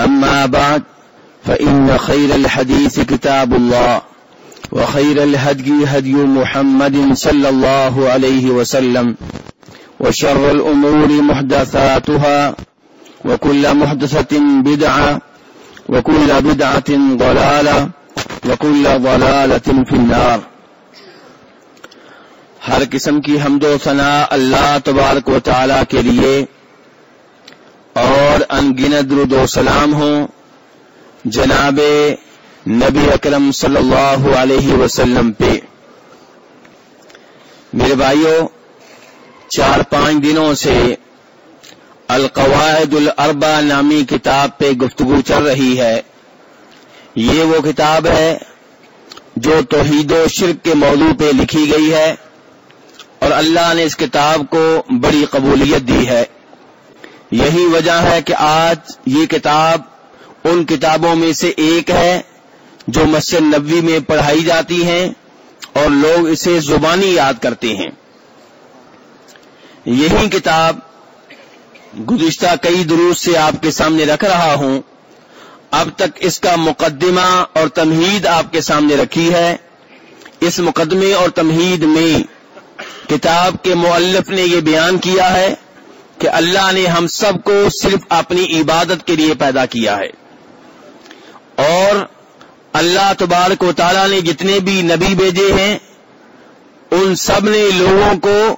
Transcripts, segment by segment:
أما بعد، فإن خير الحديث كتاب الله، وخير الهدي هدي محمد صلى الله عليه وسلم، وشر الأمور محدثاتها، وكل محدثة بدعة، وكل بدعة ضلالة، وكل ضلالة في النار. ہر قسم کی حمد و ثناء اللہ تبارک و تعالی کے لیے اور انگنت درود و سلام ہوں جناب نبی اکرم صلی اللہ علیہ وسلم پہ۔ میرے بھائیوں چار پانچ دنوں سے القواعد الاربع نامی کتاب پہ گفتگو چل رہی ہے۔ یہ وہ کتاب ہے جو توحید و شرک کے موضوع پہ لکھی گئی ہے اور اللہ نے اس کتاب کو بڑی قبولیت دی ہے۔ یہی وجہ ہے کہ آج یہ کتاب ان کتابوں میں سے ایک ہے جو مسجد نبوی میں پڑھائی جاتی ہیں اور لوگ اسے زبانی یاد کرتے ہیں۔ یہی کتاب گزشتہ کئی دروس سے آپ کے سامنے رکھ رہا ہوں۔ اب تک اس کا مقدمہ اور تمہید آپ کے سامنے رکھی ہے۔ اس مقدمے اور تمہید میں کتاب کے مؤلف نے یہ بیان کیا ہے۔ کہ اللہ نے ہم سب کو صرف اپنی عبادت کے لیے پیدا کیا ہے۔ اور اللہ تبارک و تعالیٰ نے جتنے بھی نبی بھیجے ہیں، ان سب نے لوگوں کو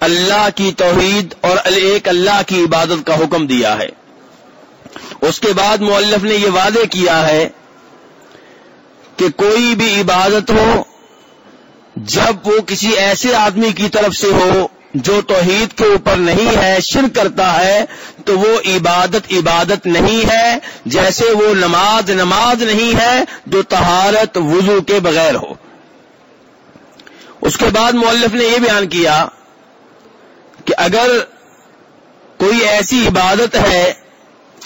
اللہ کی توحید اور ایک اللہ کی عبادت کا حکم دیا ہے۔ اس کے بعد مؤلف نے یہ وعدے کیا ہے کہ کوئی بھی عبادت ہو، جب وہ کسی ایسے آدمی کی طرف سے ہو جو توحید کے اوپر نہیں ہے، شرک کرتا ہے، تو وہ عبادت عبادت نہیں ہے، جیسے وہ نماز نماز نہیں ہے، جو تہارت وضو کے بغیر ہو۔ اس کے بعد مولف نے یہ بیان کیا کہ اگر کوئی ایسی عبادت ہے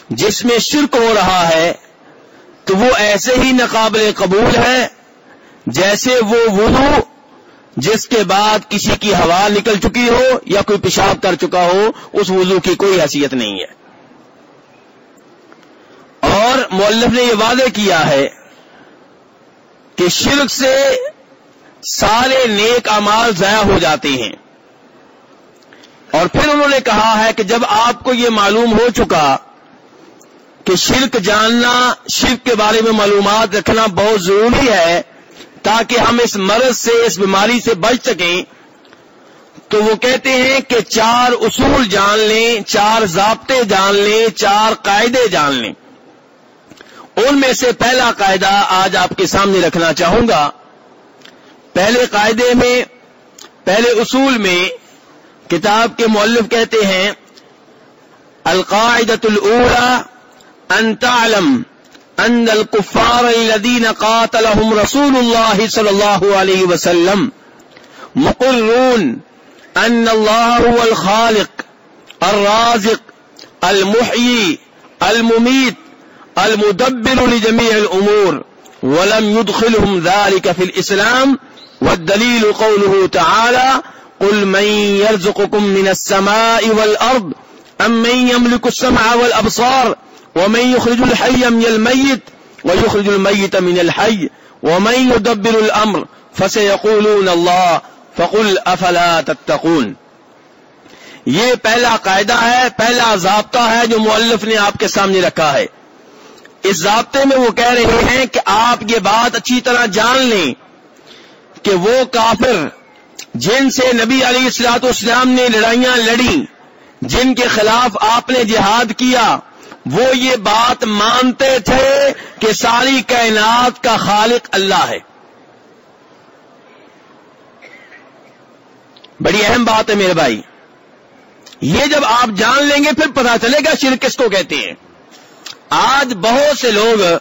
جس میں شرک ہو رہا ہے، تو وہ ایسے ہی ناقابل قبول ہے جیسے وہ وضو جس کے بعد کسی کی ہوا نکل چکی ہو یا کوئی پیشاب کر چکا ہو، اس وضو کی کوئی حیثیت نہیں ہے۔ اور مولف نے یہ وعدے کیا ہے کہ شرک سے سارے نیک امال ضائع ہو جاتے ہیں۔ اور پھر انہوں نے کہا ہے کہ جب آپ کو یہ معلوم ہو چکا کہ شرک جاننا، شرک کے بارے میں معلومات رکھنا بہت ضروری ہے تاکہ ہم اس مرض سے، اس بیماری سے بچ سکیں۔ تو وہ کہتے ہیں کہ چار اصول جان لیں، چار ضابطے جان لیں، چار قاعدے جان لیں۔ ان میں سے پہلا قاعدہ آج آپ کے سامنے رکھنا چاہوں گا۔ پہلے قاعدے میں، پہلے اصول میں کتاب کے مؤلف کہتے ہیں، القاعدۃ الاولى ان تعلم۔ ان الكفار الذين قاتلهم رسول الله صلى الله عليه وسلم مقرون ان الله هو الخالق، الرازق، المحيي، المميت، المدبر لجميع الامور ولم يدخلهم ذلك في الاسلام والدليل قوله تعالى قل من يرزقكم من السماء والارض ام من يملك السمع والابصار ومن يخرج الحي من الميت ويخرج الميت من الحي ومن يدبر الأمر فسيقولون الله فقل أفلا تتقون. یہ پہلا قاعدہ ہے، پہلا ضابطہ ہے جو مؤلف نے آپ کے سامنے رکھا ہے۔ اس ضابطے میں وہ کہہ رہے ہیں کہ آپ یہ بات اچھی طرح جان لیں کہ وہ کافر جن سے نبی علی السلاط اسلام نے لڑائیاں لڑی جن کے خلاف آپ نے جہاد کیا وہ یہ بات مانتے تھے کہ ساری کائنات کا خالق اللہ ہے۔ بڑی اہم بات ہے میرے بھائی۔ یہ جب آپ جان لیں گے پھر پتا چلے گا شرک کس کو کہتے ہیں۔ آج بہت سے لوگ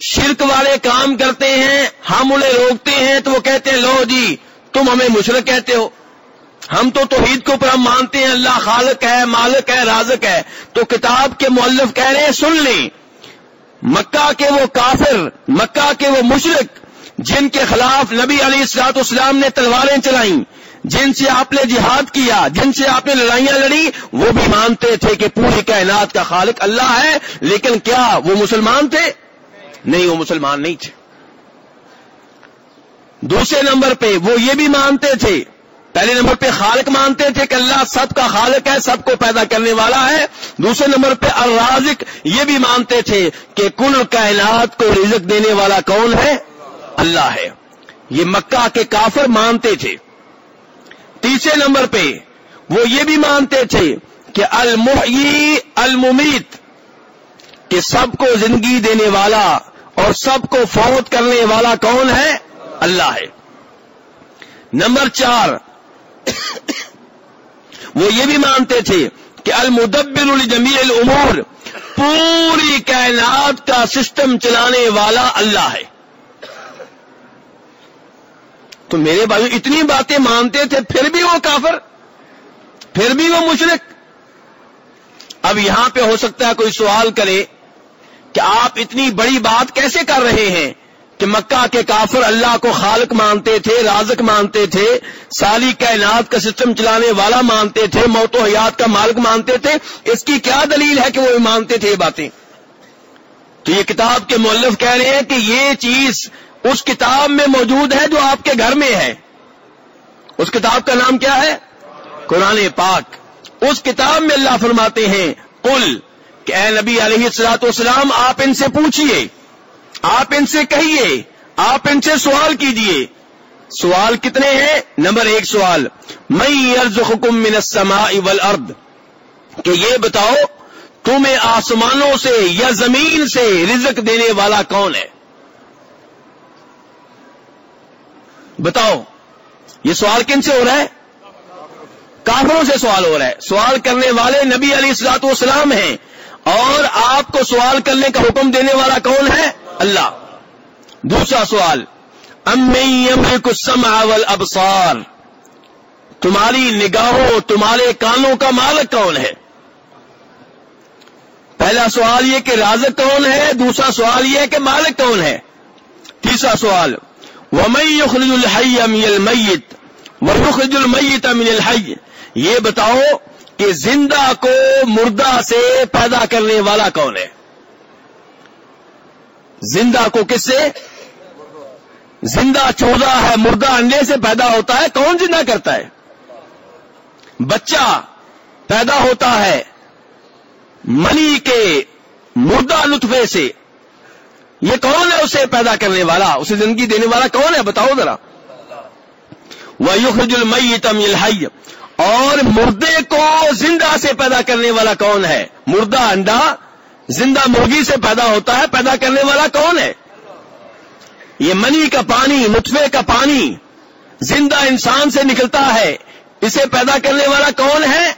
شرک والے کام کرتے ہیں، ہم انہیں روکتے ہیں تو وہ کہتے ہیں، لو جی تم ہمیں مشرق کہتے ہو۔ ہم تو توحید کے اوپر ہم مانتے ہیں، اللہ خالق ہے، مالک ہے، رازق ہے۔ تو کتاب کے مولف کہہ رہے ہیں، سن لیں۔ مکہ کے وہ کافر، مکہ کے وہ مشرق جن کے خلاف نبی علی السلاط اسلام نے تلواریں چلائیں۔ جن سے آپ نے جہاد کیا، جن سے آپ نے لڑائیاں لڑی وہ بھی مانتے تھے کہ پوری کائنات کا خالق اللہ ہے۔ لیکن کیا وہ مسلمان تھے؟ نہیں، وہ مسلمان نہیں تھے۔ دوسرے نمبر پہ وہ یہ بھی مانتے تھے پہلے نمبر پہ خالق مانتے تھے کہ اللہ سب کا خالق ہے، سب کو پیدا کرنے والا ہے۔ دوسرے نمبر پہ الرازق، یہ بھی مانتے تھے کہ کل کائنات کو رزق دینے والا کون ہے؟ اللہ ہے۔ یہ مکہ کے کافر مانتے تھے۔ تیسرے نمبر پہ وہ یہ بھی مانتے تھے کہ المحی الممیت، کہ سب کو زندگی دینے والا اور سب کو فوت کرنے والا کون ہے؟ اللہ ہے۔ نمبر چار وہ یہ بھی مانتے تھے کہ المدبر الجمی الامور، پوری کائنات کا سسٹم چلانے والا اللہ ہے۔ تو میرے بھائی اتنی باتیں مانتے تھے، پھر بھی وہ کافر، پھر بھی وہ مشرق اب یہاں پہ ہو سکتا ہے کوئی سوال کرے کہ آپ اتنی بڑی بات کیسے کر رہے ہیں؟ کہ مکہ کے کافر اللہ کو خالق مانتے تھے، رازق مانتے تھے، سالی کائنات کا سسٹم چلانے والا مانتے تھے، موت و حیات کا مالک مانتے تھے۔ اس کی کیا دلیل ہے کہ وہ مانتے تھے یہ باتیں؟ تو یہ کتاب کے مولف کہہ رہے ہیں کہ یہ چیز اس کتاب میں موجود ہے جو آپ کے گھر میں ہے۔ اس کتاب کا نام کیا ہے؟ قرآن پاک۔ اس کتاب میں اللہ فرماتے ہیں کل کہ اے نبی علیہ السلاط والسلام، آپ ان سے پوچھئے۔ آپ ان سے کہیے، آپ ان سے سوال کیجیے سوال کتنے ہیں؟ نمبر ایک سوال میں ارض حکم من السماء والارض؟ کہ یہ بتاؤ، تمہیں آسمانوں سے یا زمین سے رزق دینے والا کون ہے؟ بتاؤ، یہ سوال کن سے ہو رہا ہے؟ کافروں سے سوال ہو رہا ہے۔ سوال کرنے والے نبی علی السلاط والسلام ہیں۔ اور آپ کو سوال کرنے کا حکم دینے والا کون ہے؟ اللہ. دوسرا سوال، ام سما ابسار تمہاری نگاہوں تمہارے کانوں کا مالک کون ہے؟ پہلا سوال یہ کہ رازق کون ہے؟ دوسرا سوال یہ کہ مالک کون ہے؟ تیسرا سوال يخرج الحي من المیت ويخرج المیت من الحي? یہ بتاؤ کہ زندہ کو مردہ سے پیدا کرنے والا کون ہے؟ زندہ کو کس سے؟ زندہ چوزا ہے، مردہ انڈے سے پیدا ہوتا ہے، کون زندہ کرتا ہے؟ بچہ پیدا ہوتا ہے منی کے مردہ لطفے سے۔ یہ کون ہے اسے پیدا کرنے والا؟ اسے زندگی دینے والا کون ہے؟ بتاؤ ذرا۔ وہ یخرج المیت من اور مردے کو زندہ سے پیدا کرنے والا کون ہے؟ مردہ، انڈا۔ زندہ مرغی سے پیدا ہوتا ہے، پیدا کرنے والا کون ہے؟ یہ منی کا پانی نطفے کا پانی زندہ انسان سے نکلتا ہے۔ اسے پیدا کرنے والا کون ہے؟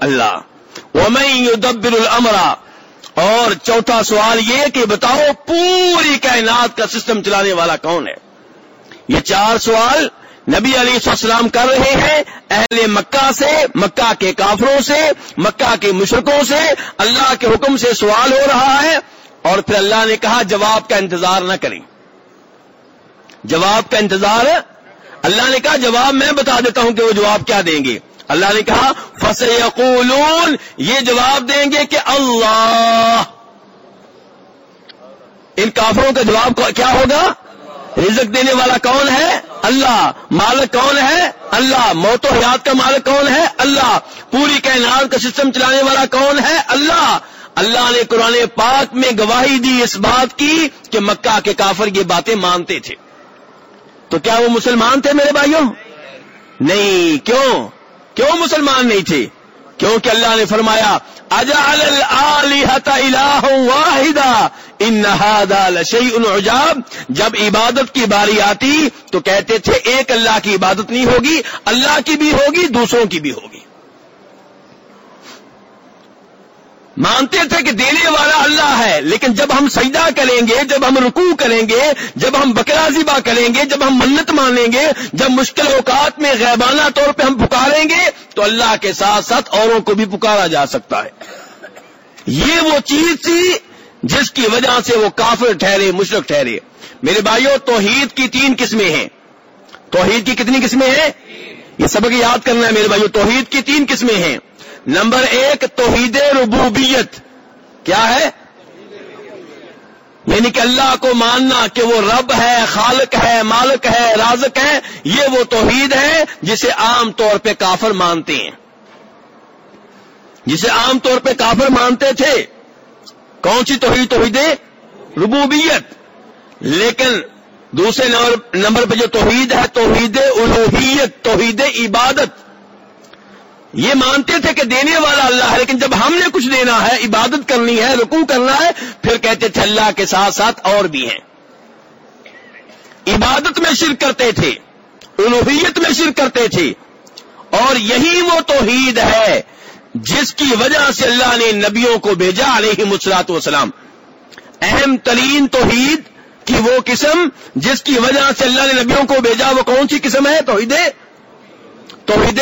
اللہ۔ وہ میں الامرا اور چوتھا سوال یہ کہ بتاؤ، پوری کائنات کا سسٹم چلانے والا کون ہے؟ یہ چار سوال نبی علی السلام کر رہے ہیں، اہل مکہ سے، مکہ کے کافروں سے، مکہ کے مشرقوں سے اللہ کے حکم سے سوال ہو رہا ہے اور پھر اللہ نے کہا، جواب کا انتظار نہ کریں۔ جواب کا انتظار، اللہ نے کہا، جواب میں بتا دیتا ہوں کہ وہ جواب کیا دیں گے۔ اللہ نے کہا فس یہ جواب دیں گے کہ اللہ۔ ان کافروں کا جواب کیا ہوگا؟ رزق دینے والا کون ہے؟ اللہ مالک کون ہے؟ اللہ موت و حیات کا مالک کون ہے؟ اللہ پوری کائنات کا سسٹم چلانے والا کون ہے؟ اللہ اللہ نے قرآن پاک میں گواہی دی اس بات کی کہ مکہ کے کافر یہ باتیں مانتے تھے۔ تو کیا وہ مسلمان تھے میرے بھائیوں؟ نہیں، کیوں؟ کیوں مسلمان نہیں تھے؟ کیونکہ اللہ نے فرمایا، اجعل الہ واحدہ ان لشیء عجاب۔ جب عبادت کی باری آتی تو کہتے تھے، ایک اللہ کی عبادت نہیں ہوگی، اللہ کی بھی ہوگی، دوسروں کی بھی ہوگی۔ مانتے تھے کہ دینے والا اللہ ہے، لیکن جب ہم سجدہ کریں گے، جب ہم رکوع کریں گے، جب ہم بکرا ذبا کریں گے، جب ہم منت مانیں گے، جب مشکل اوقات میں غیبانہ طور پہ ہم پکاریں گے، تو اللہ کے ساتھ ساتھ اوروں کو بھی پکارا جا سکتا ہے۔ یہ وہ چیز تھی جس کی وجہ سے وہ کافر ٹھہرے، مشرق ٹھہرے۔ میرے بھائیوں توحید کی تین قسمیں ہیں۔ توحید کی کتنی قسمیں ہیں؟ یہ سبق یاد کرنا ہے میرے بھائیوں توحید کی تین قسمیں ہیں۔ نمبر ایک، توحید ربوبیت۔ کیا ہے؟ یعنی کہ اللہ کو ماننا کہ وہ رب ہے، خالق ہے، مالک ہے، رازق ہے، یہ وہ توحید ہے جسے عام طور پہ کافر مانتے ہیں۔ جسے عام طور پہ کافر مانتے تھے۔ کون سی توحید توحید ربوبیت؟ لیکن دوسرے نمبر پہ جو توحید ہے، توحید الوحیت توحید عبادت۔ یہ مانتے تھے کہ دینے والا اللہ ہے، لیکن جب ہم نے کچھ دینا ہے، عبادت کرنی ہے، رکوع کرنا ہے، پھر کہتے تھے اللہ کے ساتھ ساتھ اور بھی ہیں۔ عبادت میں شرک کرتے تھے الوحیت میں شرک کرتے تھے، اور یہی وہ توحید ہے جس کی وجہ سے اللہ نے نبیوں کو بھیجا علیہ مسلاط وسلام اہم ترین توحید کی وہ قسم جس کی وجہ سے اللہ نے نبیوں کو بھیجا، وہ کون سی قسم ہے؟ توحید توحید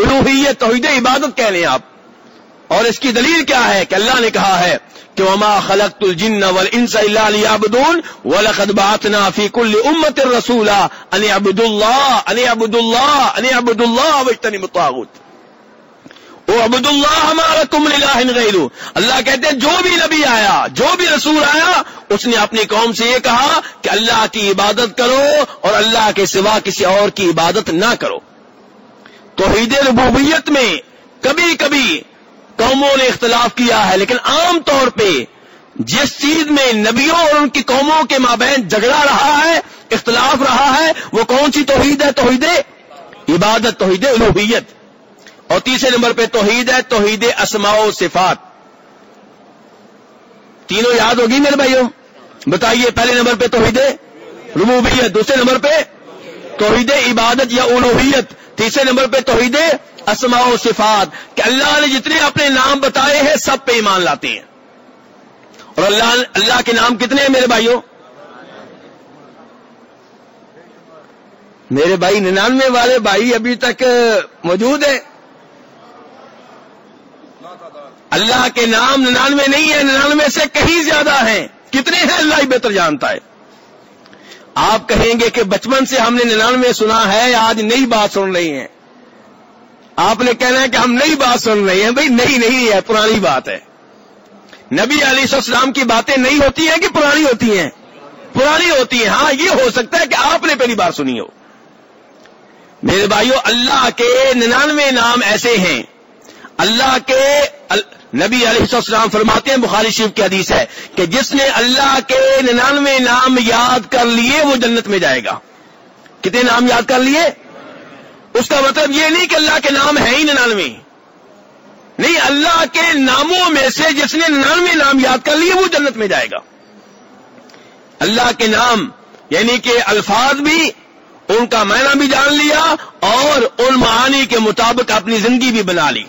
الوحیت، توحید عبادت کہہ لیں آپ۔ اور اس کی دلیل کیا ہے کہ اللہ نے کہا ہے کہ وما خلقت الجن والانس الا ليعبدون ولقد بعثنا في كل امه رسولا ان يعبدوا الله ان يعبدوا الله ان يعبدوا الله واجتنبوا الطاغوت۔ عبد اللہ ہمارا کم غیر اللہ کہتے ہیں، جو بھی نبی آیا، جو بھی رسول آیا، اس نے اپنی قوم سے یہ کہا کہ اللہ کی عبادت کرو اور اللہ کے سوا کسی اور کی عبادت نہ کرو۔ توحید ربوبیت میں کبھی کبھی قوموں نے اختلاف کیا ہے، لیکن عام طور پہ جس چیز میں نبیوں اور ان کی قوموں کے مابین جھگڑا رہا ہے، اختلاف رہا ہے، وہ کون سی توحید ہے؟ توحید عبادت، توحید الوحیت اور تیسرے نمبر پہ توحید ہے، توحید اسماء و صفات۔ تینوں یاد ہوگی میرے بھائیوں؟ بتائیے، پہلے نمبر پہ توحید ربوبیت، دوسرے نمبر پہ توحید عبادت یا الوحیت تیسرے نمبر پہ توحید اسماء و صفات، کہ اللہ نے جتنے اپنے نام بتائے ہیں، سب پہ ایمان لاتے ہیں۔ اور اللہ اللہ کے نام کتنے ہیں میرے بھائیوں؟ میرے بھائی ننانوے والے بھائی ابھی تک موجود ہیں۔ اللہ کے نام ننانوے نہیں ہے ننانوے سے کہیں زیادہ ہیں۔ کتنے ہیں؟ اللہ ہی بہتر جانتا ہے۔ آپ کہیں گے کہ بچپن سے ہم نے ننانوے سنا ہے، آج نئی بات سن رہی ہیں۔ آپ نے کہنا ہے کہ ہم نئی بات سن رہے ہیں بھائی نئی نہیں ہے، پرانی بات ہے۔ نبی علی السلام کی باتیں نئی ہوتی ہیں کہ پرانی ہوتی ہیں؟ پرانی ہوتی ہیں۔ ہاں یہ ہو سکتا ہے کہ آپ نے پہلی بار سنی ہو۔ میرے بھائیوں اللہ کے ننانوے نام ایسے ہیں۔ اللہ کے نبی علیہ السلام فرماتے ہیں، بخاری شریف کی حدیث ہے کہ جس نے اللہ کے ننانوے نام یاد کر لیے، وہ جنت میں جائے گا۔ کتنے نام یاد کر لیے؟ اس کا مطلب یہ نہیں کہ اللہ کے نام ہے ہی ننانوے۔ نہیں، اللہ کے ناموں میں سے جس نے ننانوے نام یاد کر لیے، وہ جنت میں جائے گا۔ اللہ کے نام یعنی کہ الفاظ بھی، ان کا معنی بھی جان لیا اور ان معانی کے مطابق اپنی زندگی بھی بنا لی۔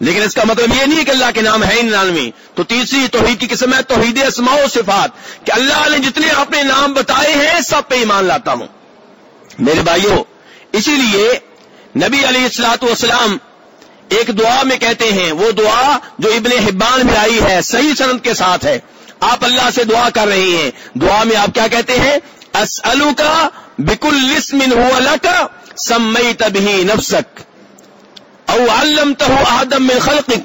لیکن اس کا مطلب یہ نہیں کہ اللہ کے نام ہے ننانوے تو تیسری توحید کی قسم ہے، توحید اسماء و صفات۔ کہ اللہ نے جتنے اپنے نام بتائے ہیں، سب پہ ایمان لاتا ہوں۔ میرے بھائیوں، اسی لیے نبی علی السلاط والسلام ایک دعا میں کہتے ہیں، وہ دعا جو ابن حبان میں آئی ہے، صحیح سنت کے ساتھ ہے۔ آپ اللہ سے دعا کر رہی ہیں۔ دعا میں آپ کیا کہتے ہیں؟ اسلو کا بکل لسمن ہو کا سمئی تبھی نفسک۔ او علمته آدم من خلقك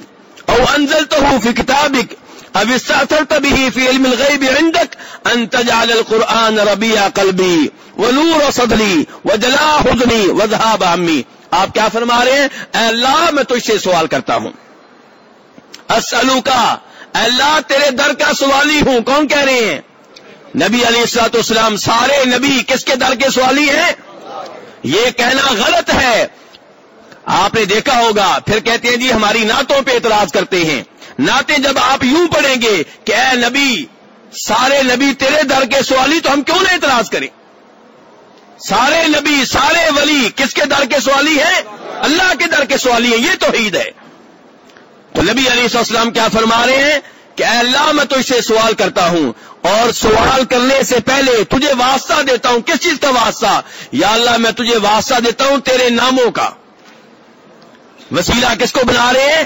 او انزلته في كتابك او استاثرت به في علم الغيب عندك ان تجعل القرآن ربيع قلبي ونور صدري وجلاء حزني وذهاب عمي آپ کیا فرما رہے ہیں؟ اے اللہ، میں تجھ سے سوال کرتا ہوں۔ اسلو کا اے اللہ، تیرے در کا سوالی ہوں۔ کون کہہ رہے ہیں؟ نبی علیہ السلاط اسلام سارے نبی کس کے در کے سوالی ہیں؟ یہ کہنا غلط ہے۔ آپ نے دیکھا ہوگا، پھر کہتے ہیں جی ہماری نعتوں پہ اعتراض کرتے ہیں۔ نعتیں جب آپ یوں پڑھیں گے کہ اے نبی، سارے نبی تیرے در کے سوالی تو ہم کیوں نہ اعتراض کریں؟ سارے نبی، سارے ولی کس کے در کے سوالی ہیں اللہ کے در کے سوالی ہیں یہ توحید ہے۔ تو نبی علیہ السلام کیا فرما رہے ہیں؟ کہ اے اللہ، میں تجھ سے سوال کرتا ہوں۔ اور سوال کرنے سے پہلے تجھے واسطہ دیتا ہوں۔ کس چیز کا واسطہ؟ یا اللہ، میں تجھے واسطہ دیتا ہوں تیرے ناموں کا۔ وسیلہ کس کو بنا رہے ہیں؟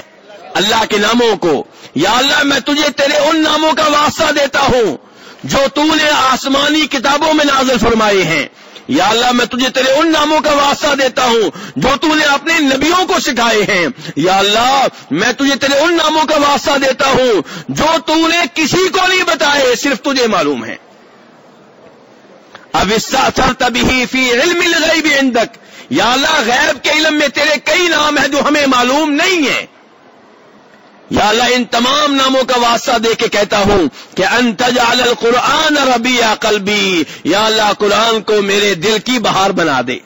اللہ کے ناموں کو۔ یا اللہ، میں تجھے تیرے ان ناموں کا واسطہ دیتا ہوں جو تو نے آسمانی کتابوں میں نازل فرمائے ہیں۔ یا اللہ، میں تجھے تیرے ان ناموں کا واسطہ دیتا ہوں جو تو نے اپنے نبیوں کو سکھائے ہیں۔ یا اللہ، میں تجھے تیرے ان ناموں کا واسطہ دیتا ہوں جو تو نے کسی کو نہیں بتائے، صرف تجھے معلوم ہے اب اس تبھی فی علم الغیب عندک۔ یا اللہ غیب کے علم میں تیرے کئی نام ہیں جو ہمیں معلوم نہیں ہیں۔ یا اللہ ان تمام ناموں کا واسطہ دے کے کہتا ہوں کہ انتجال القرآن ربی قلبی، یا اللہ قرآن کو میرے دل کی بہار بنا دے۔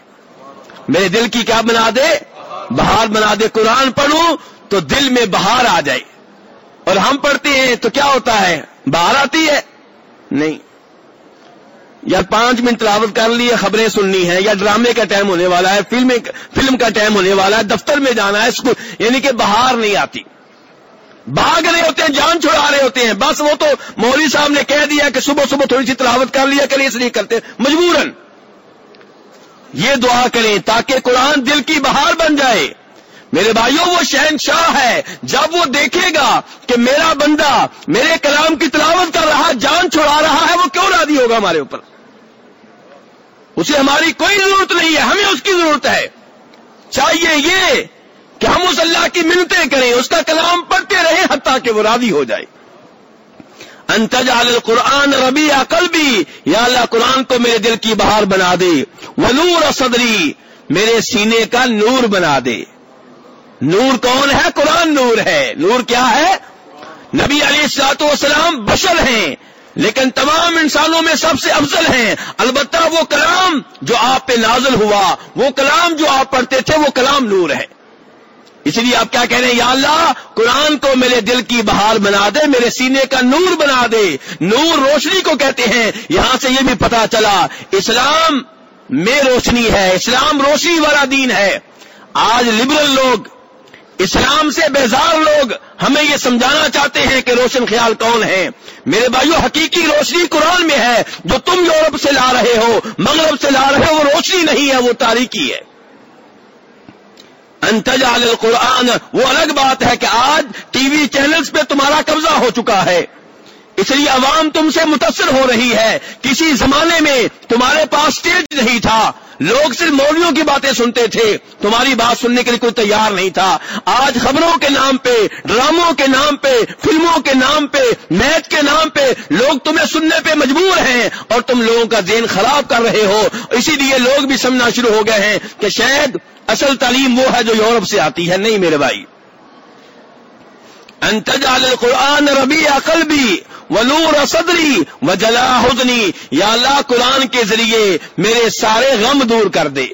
میرے دل کی کیا بنا دے؟ بہار بنا دے۔ قرآن پڑھوں تو دل میں بہار آ جائے۔ اور ہم پڑھتے ہیں تو کیا ہوتا ہے؟ باہر آتی ہے؟ نہیں۔ یا پانچ منٹ تلاوت کر لی خبریں سننی ہے یا ڈرامے کا ٹائم ہونے والا ہے فلم فلم کا ٹائم ہونے والا ہے، دفتر میں جانا ہے، اسکول یعنی کہ باہر نہیں آتی۔ بھاگ رہے ہوتے ہیں، جان چھڑا رہے ہوتے ہیں۔ بس وہ تو مولوی صاحب نے کہہ دیا کہ صبح صبح تھوڑی سی تلاوت کر لیا کریں، اس لیے کرتے مجبوراً۔ یہ دعا کریں تاکہ قرآن دل کی بہار بن جائے۔ میرے بھائیوں، وہ شہنشاہ ہے۔ جب وہ دیکھے گا کہ میرا بندہ میرے کلام کی تلاوت کر رہا جان چھڑا رہا ہے، وہ کیوں راضی ہوگا ہمارے اوپر؟ اسے ہماری کوئی ضرورت نہیں ہے، ہمیں اس کی ضرورت ہے۔ چاہیے یہ کہ ہم اس اللہ کی منتیں کریں، اس کا کلام پڑھتے رہیں حتیٰ کہ وہ راضی ہو جائے۔ انتج القرآن ربی عقل بھی یا اللہ قرآن کو میرے دل کی بہار بنا دے۔ وہ نور صدری، میرے سینے کا نور بنا دے۔ نور کون ہے؟ قرآن نور ہے۔ نور کیا ہے؟ نبی علی سات وسلام بشر ہیں۔ لیکن تمام انسانوں میں سب سے افضل ہیں۔ البتہ وہ کلام جو آپ پہ نازل ہوا، وہ کلام جو آپ پڑھتے تھے، وہ کلام نور ہے۔ اس لیے آپ کیا کہہ رہے ہیں؟ یا اللہ، قرآن کو میرے دل کی بہار بنا دے، میرے سینے کا نور بنا دے۔ نور روشنی کو کہتے ہیں۔ یہاں سے یہ بھی پتا چلا، اسلام میں روشنی ہے، اسلام روشنی والا دین ہے۔ آج لبرل لوگ اسلام سے بیزار لوگ ہمیں یہ سمجھانا چاہتے ہیں کہ روشن خیال کون ہے میرے بھائیو، حقیقی روشنی قرآن میں ہے۔ جو تم یورپ سے لا رہے ہو، مغرب سے لا رہے ہو، وہ روشنی نہیں ہے، وہ تاریخی ہے۔ انتجال القرآن، وہ الگ بات ہے کہ آج ٹی وی چینلز پہ تمہارا قبضہ ہو چکا ہے۔ اس لیے عوام تم سے متاثر ہو رہی ہے۔ کسی زمانے میں تمہارے پاس اسٹیج نہیں تھا۔ لوگ صرف مولویوں کی باتیں سنتے تھے۔ تمہاری بات سننے کے لیے کوئی تیار نہیں تھا۔ آج خبروں کے نام پہ، ڈراموں کے نام پہ، فلموں کے نام پہ، میچ کے نام پہ لوگ تمہیں سننے پہ مجبور ہیں اور تم لوگوں کا ذہن خراب کر رہے ہو۔ اسی لیے لوگ بھی سمجھنا شروع ہو گئے ہیں کہ شاید اصل تعلیم وہ ہے جو یورپ سے آتی ہے۔ نہیں میرے بھائی۔ انتجال قرآن ربی عقل بھی ونور صدری و جلا حدنی یا اللہ قرآن کے ذریعے میرے سارے غم دور کر دے۔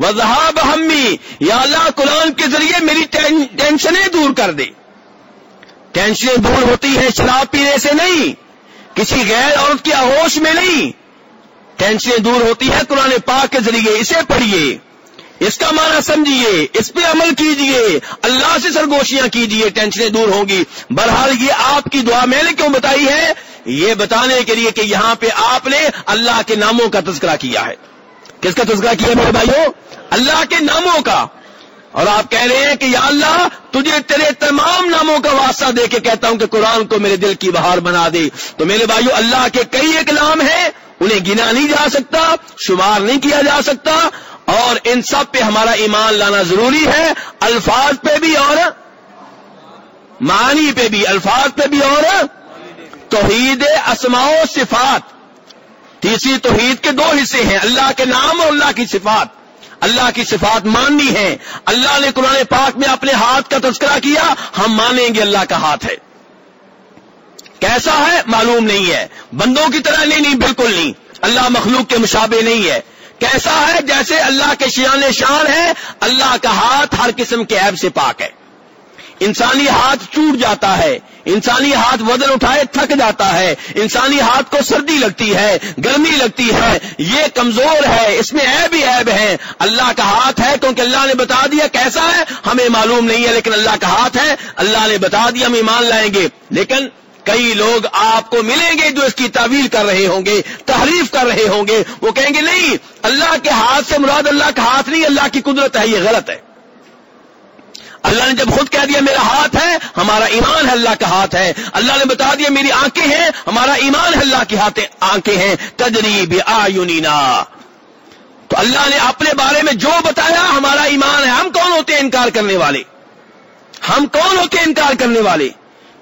وضحاب ہمی، یا اللہ قرآن کے ذریعے میری ٹینشنیں دور کر دے۔ ٹینشنیں دور ہوتی ہیں شراب پینے سے نہیں، کسی غیر عورت کی آہوش میں نہیں۔ ٹینشنیں دور ہوتی ہیں قرآن پاک کے ذریعے، اسے پڑھیے۔ اس کا معنی سمجھیے، اس پہ عمل کیجیے اللہ سے سرگوشیاں کیجیے ٹینشنیں دور ہوں گی۔ بہرحال یہ آپ کی دعا میں نے کیوں بتائی ہے؟ یہ بتانے کے لیے کہ یہاں پہ آپ نے اللہ کے ناموں کا تذکرہ کیا ہے۔ کس کا تذکرہ کیا میرے بھائیوں؟ اللہ کے ناموں کا۔ اور آپ کہہ رہے ہیں کہ یا اللہ، تجھے تیرے تمام ناموں کا واسطہ دے کے کہتا ہوں کہ قرآن کو میرے دل کی بہار بنا دے۔ تو میرے بھائیوں، اللہ کے کئی ایک نام ہیں، انہیں گنا نہیں جا سکتا، شمار نہیں کیا جا سکتا اور ان سب پہ ہمارا ایمان لانا ضروری ہے، الفاظ پہ بھی اور معنی پہ بھی، الفاظ پہ بھی اور توحید اسماء و صفات۔ تیسری توحید کے دو حصے ہیں، اللہ کے نام اور اللہ کی صفات۔ اللہ کی صفات ماننی ہے۔ اللہ نے قرآن پاک میں اپنے ہاتھ کا تذکرہ کیا، ہم مانیں گے اللہ کا ہاتھ ہے۔ کیسا ہے؟ معلوم نہیں ہے۔ بندوں کی طرح نہیں نہیں، بالکل نہیں۔ اللہ مخلوق کے مشابے نہیں ہے۔ کیسا ہے جیسے اللہ کے شیان شان ہے، اللہ کا ہاتھ ہر قسم کے عیب سے پاک ہے۔ انسانی ہاتھ ٹوٹ جاتا ہے، انسانی ہاتھ وزن اٹھائے تھک جاتا ہے، انسانی ہاتھ کو سردی لگتی ہے، گرمی لگتی ہے، یہ کمزور ہے، اس میں عیب ہی عیب ہے اللہ کا ہاتھ ہے کیونکہ اللہ نے بتا دیا کیسا ہے، ہمیں معلوم نہیں ہے لیکن اللہ کا ہاتھ ہے۔ اللہ نے بتا دیا ہم ایمان لائیں گے۔ لیکن کئی لوگ آپ کو ملیں گے جو اس کی تعویل کر رہے ہوں گے، تحریف کر رہے ہوں گے، وہ کہیں گے نہیں، اللہ کے ہاتھ سے مراد اللہ کا ہاتھ نہیں، اللہ کی قدرت ہے، یہ غلط ہے۔ اللہ نے جب خود کہہ دیا میرا ہاتھ ہے، ہمارا ایمان ہے اللہ کا ہاتھ ہے۔ اللہ نے بتا دیا میری آنکھیں ہیں، ہمارا ایمان ہے اللہ کی ہاتھ آنکھیں ہیں۔ تجریب آیونینا۔ تو اللہ نے اپنے بارے میں جو بتایا، ہمارا ایمان ہے، ہم کون ہوتے ہیں انکار کرنے والے؟ ہم کون ہوتے ہیں انکار کرنے والے؟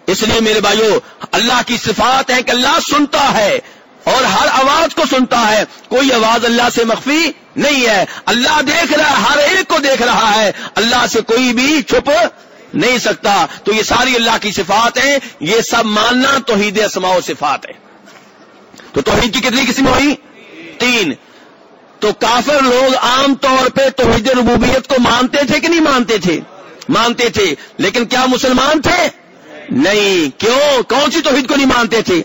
اس لیے میرے بھائیوں اللہ کی صفات ہے کہ اللہ سنتا ہے اور ہر آواز کو سنتا ہے۔ کوئی آواز اللہ سے مخفی نہیں ہے۔ اللہ دیکھ رہا ہے، ہر ایک کو دیکھ رہا ہے۔ اللہ سے کوئی بھی چھپ نہیں سکتا۔ تو یہ ساری اللہ کی صفات ہیں۔ یہ سب ماننا توحید اسماء و صفات ہے تو توحید کی کتنی قسم ہوئی تین۔ تو کافر لوگ عام طور پہ توحید ربوبیت کو مانتے تھے کہ نہیں مانتے تھے؟ مانتے تھے۔ لیکن کیا مسلمان تھے؟ نہیں، کیوں؟ کون سی توحید کو نہیں مانتے تھے؟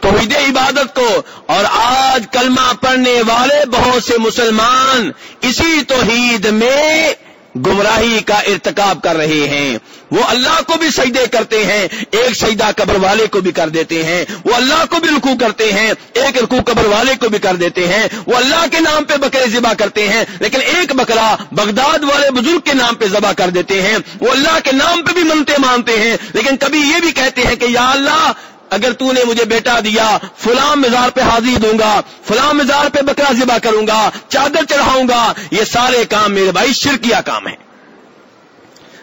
توحید عبادت کو۔ اور آج کلمہ پڑھنے والے بہت سے مسلمان اسی توحید میں گمراہی کا ارتکاب کر رہے ہیں۔ وہ اللہ کو بھی سجدے کرتے ہیں، ایک سجدہ قبر والے کو بھی کر دیتے ہیں۔ وہ اللہ کو بھی رکو کرتے ہیں، ایک رکو قبر والے کو بھی کر دیتے ہیں۔ وہ اللہ کے نام پہ بکرے ذبح کرتے ہیں، لیکن ایک بکرا بغداد والے بزرگ کے نام پہ ذبح کر دیتے ہیں۔ وہ اللہ کے نام پہ بھی منتے مانتے ہیں، لیکن کبھی یہ بھی کہتے ہیں کہ یا اللہ اگر تو نے مجھے بیٹا دیا، فلاں مزار پہ حاضری دوں گا، فلاں مزار پہ بکرا ذبح کروں گا، چادر چڑھاؤں گا، یہ سارے کام میرے بھائی شرکیا کام ہے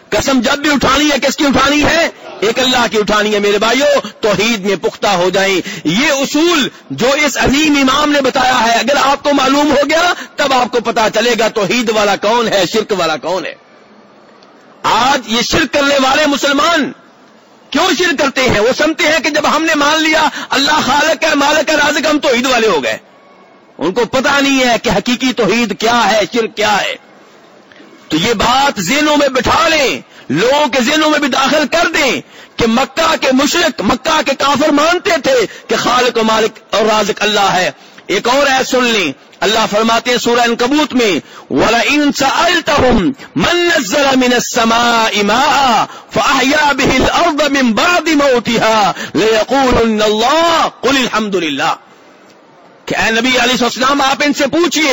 قسم جب بھی اٹھانی ہے، کس کی اٹھانی ہے؟ ایک اللہ کی اٹھانی ہے میرے بھائیوں توحید میں پختہ ہو جائیں۔ یہ اصول جو اس عظیم امام نے بتایا ہے، اگر آپ کو معلوم ہو گیا، تب آپ کو پتا چلے گا توحید والا کون ہے، شرک والا کون ہے۔ آج یہ شرک کرنے والے مسلمان کیوں شرک کرتے ہیں؟ وہ سمجھتے ہیں کہ جب ہم نے مان لیا، اللہ خالق ہے، مالک ہے، رازق ہم توحید والے ہو گئے۔ ان کو پتا نہیں ہے کہ حقیقی توحید کیا ہے، شرک کیا ہے۔ تو یہ بات ذہنوں میں بٹھا لیں، لوگوں کے ذہنوں میں بھی داخل کر دیں کہ مکہ کے مشرق، مکہ کے کافر مانتے تھے کہ خالق و مالک اور رازق اللہ ہے۔ ایک اور ہے سن لیں۔ اللہ فرماتے ہیں سورہ کبوت میں ولا ان سألتهم من نزل من السماء ماء فأحيا به الأرض من بعد موتها ليقولن الله قل الحمد لله کہ اے نبی علیہ السلام، آپ ان سے پوچھئے،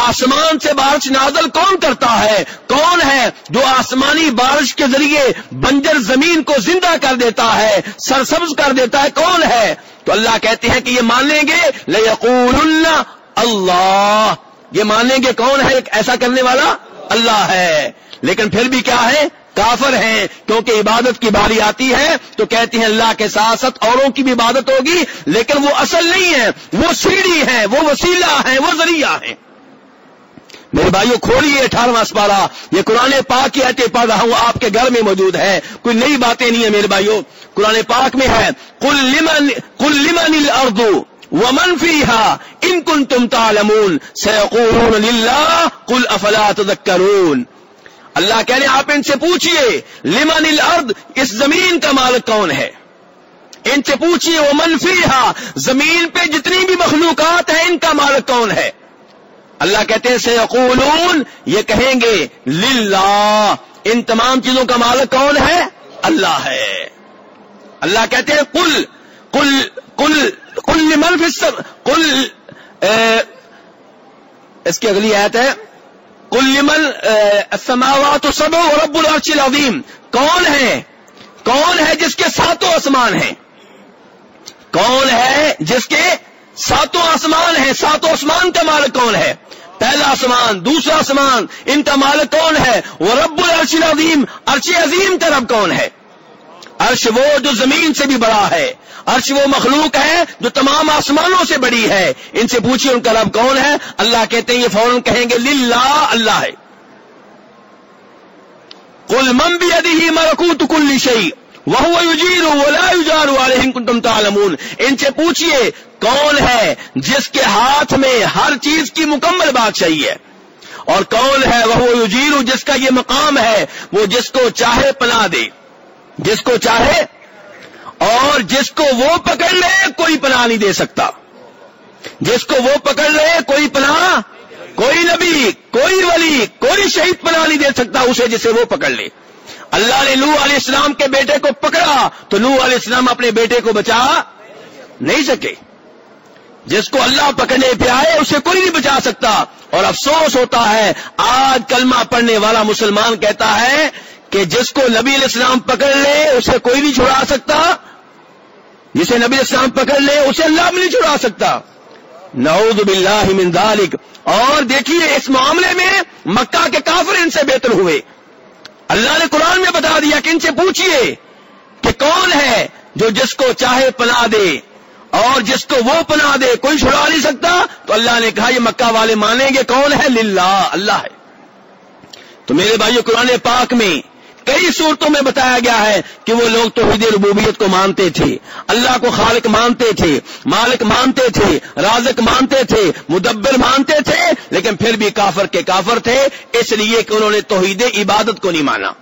آسمان سے بارش نازل کون کرتا ہے؟ کون ہے جو آسمانی بارش کے ذریعے بنجر زمین کو زندہ کر دیتا ہے، سرسبز کر دیتا ہے؟ کون ہے؟ تو اللہ کہتے ہیں کہ یہ مان لیں گے، لَيَقُولُنَّ اللہ اللہ. یہ مانیں گے کون ہے ایسا کرنے والا؟ اللہ ہے. لیکن پھر بھی کیا ہے؟ کافر ہیں. کیونکہ عبادت کی باری آتی ہے تو کہتے ہیں اللہ کے ساتھ ساتھ اوروں کی بھی عبادت ہوگی، لیکن وہ اصل نہیں ہے. وہ سیڑھی ہے، وہ وسیلہ ہے، وہ ذریعہ ہے. میرے بھائیوں کھولیے اٹھارہواں اسپارہ یہ قرآن پاک کی ایتے پڑھ رہا ہوں، آپ کے گھر میں موجود ہے کوئی نئی باتیں نہیں ہے میرے بھائیوں قرآن پاک میں ہے کل لمن کل لمن اردو ومن فيها ان كنتم تعلمون سيقولون لله قل افلا تذكرون اللہ کہہ رہے آپ ان سے پوچھئے لمن الارض اس زمین کا مالک کون ہے ان سے پوچھئے وہ منفی زمین پہ جتنی بھی مخلوقات ہیں ان کا مالک کون ہے اللہ کہتے ہیں سیقولون یہ کہیں گے للہ ان تمام چیزوں کا مالک کون ہے اللہ ہے اللہ کہتے ہیں کل کل کل کل من کل اس کی اگلی آیت ہے کل من السماوات سب اور رب العرش العظیم، کون ہے؟ کون ہے جس کے ساتوں آسمان ہیں؟ کون ہے جس کے ساتوں آسمان ہیں؟ ساتوں آسمان کا مالک کون ہے؟ پہلا آسمان، دوسرا آسمان، ان کا مالک کون ہے؟ وہ رب العرش العظیم، عرش عظیم کا رب کون ہے؟ عرش وہ جو زمین سے بھی بڑا ہے۔ عرش وہ مخلوق ہے جو تمام آسمانوں سے بڑی ہے۔ ان سے پوچھیے ان کا رب کون ہے۔ اللہ کہتے ہیں یہ فوراً کہیں گے، للہ اللہ ہے۔ کل ممبی ادی مرکوت کل شہی وہ یجار والے تعلمون۔ ان سے پوچھئے کون ہے جس کے ہاتھ میں ہر چیز کی مکمل بات چاہیے اور کون ہے وہ یجیر جس کا یہ مقام ہے، وہ جس کو چاہے پناہ دے۔ جس کو چاہے اور جس کو وہ پکڑ لے کوئی پناہ نہیں دے سکتا۔ جس کو وہ پکڑ لے کوئی پناہ، کوئی نبی، کوئی ولی، کوئی شہید پناہ نہیں دے سکتا اسے جسے وہ پکڑ لے۔ اللہ نے لو علیہ السلام کے بیٹے کو پکڑا تو لو علیہ السلام اپنے بیٹے کو بچا نہیں سکے۔ جس کو اللہ پکڑنے پہ آئے اسے کوئی نہیں بچا سکتا۔ اور افسوس ہوتا ہے، آج کلمہ پڑھنے والا مسلمان کہتا ہے کہ جس کو نبی علیہ السلام پکڑ لے اسے کوئی نہیں چھڑا سکتا۔ جسے نبی علیہ السلام پکڑ لے اسے اللہ بھی نہیں چھڑا سکتا۔ نعوذ باللہ من ذالک۔ اور دیکھیے اس معاملے میں مکہ کے کافر ان سے بہتر ہوئے۔ اللہ نے قرآن میں بتا دیا کہ ان سے پوچھئے کہ کون ہے جو جس کو چاہے پناہ دے۔ اور جس کو وہ پناہ دے، کوئی چھڑا نہیں سکتا۔ تو اللہ نے کہا، یہ مکہ والے مانیں گے کون ہے؟ للہ، اللہ ہے۔ تو میرے بھائی قرآن پاک میں کئی صورتوں میں بتایا گیا ہے کہ وہ لوگ تو ربوبیت کو مانتے تھے، اللہ کو خالق مانتے تھے، مالک مانتے تھے، رازق مانتے تھے، مدبر مانتے تھے، لیکن پھر بھی کافر کے کافر تھے، اس لیے کہ انہوں نے توحید عبادت کو نہیں مانا۔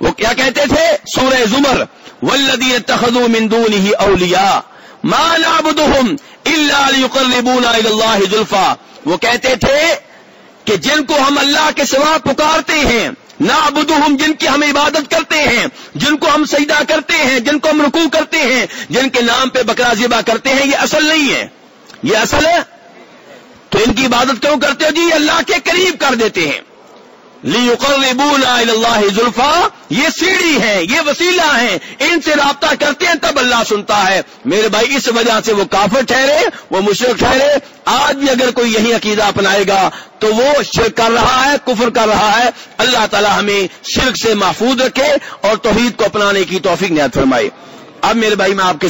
وہ کیا کہتے تھے؟ سورہ زمر ولدی تخذو مندون ہی اولیا مانا بدہم اللہ وہ کہتے تھے کہ جن کو ہم اللہ کے سوا پکارتے ہیں نعبدہم، جن کی ہم عبادت کرتے ہیں، جن کو ہم سجدہ کرتے ہیں، جن کو ہم رکوع کرتے ہیں، جن کے نام پہ بکرا ذبح کرتے ہیں، یہ اصل نہیں ہے۔ یہ اصل ہے؟ تو ان کی عبادت کیوں کرتے ہو؟ جی اللہ کے قریب کر دیتے ہیں۔ اللہ زلفا یہ سیڑھی ہے، یہ وسیلہ ہیں ان سے رابطہ کرتے ہیں، تب اللہ سنتا ہے۔ میرے بھائی، اس وجہ سے وہ کافر ٹھہرے، وہ مشرق ٹھہرے۔ آج بھی اگر کوئی یہی عقیدہ اپنائے گا، تو وہ شرک کر رہا ہے، کفر کر رہا ہے۔ اللہ تعالی ہمیں شرک سے محفوظ رکھے اور توحید کو اپنانے کی توفیق نیت فرمائے۔ اب میرے بھائی، میں آپ کے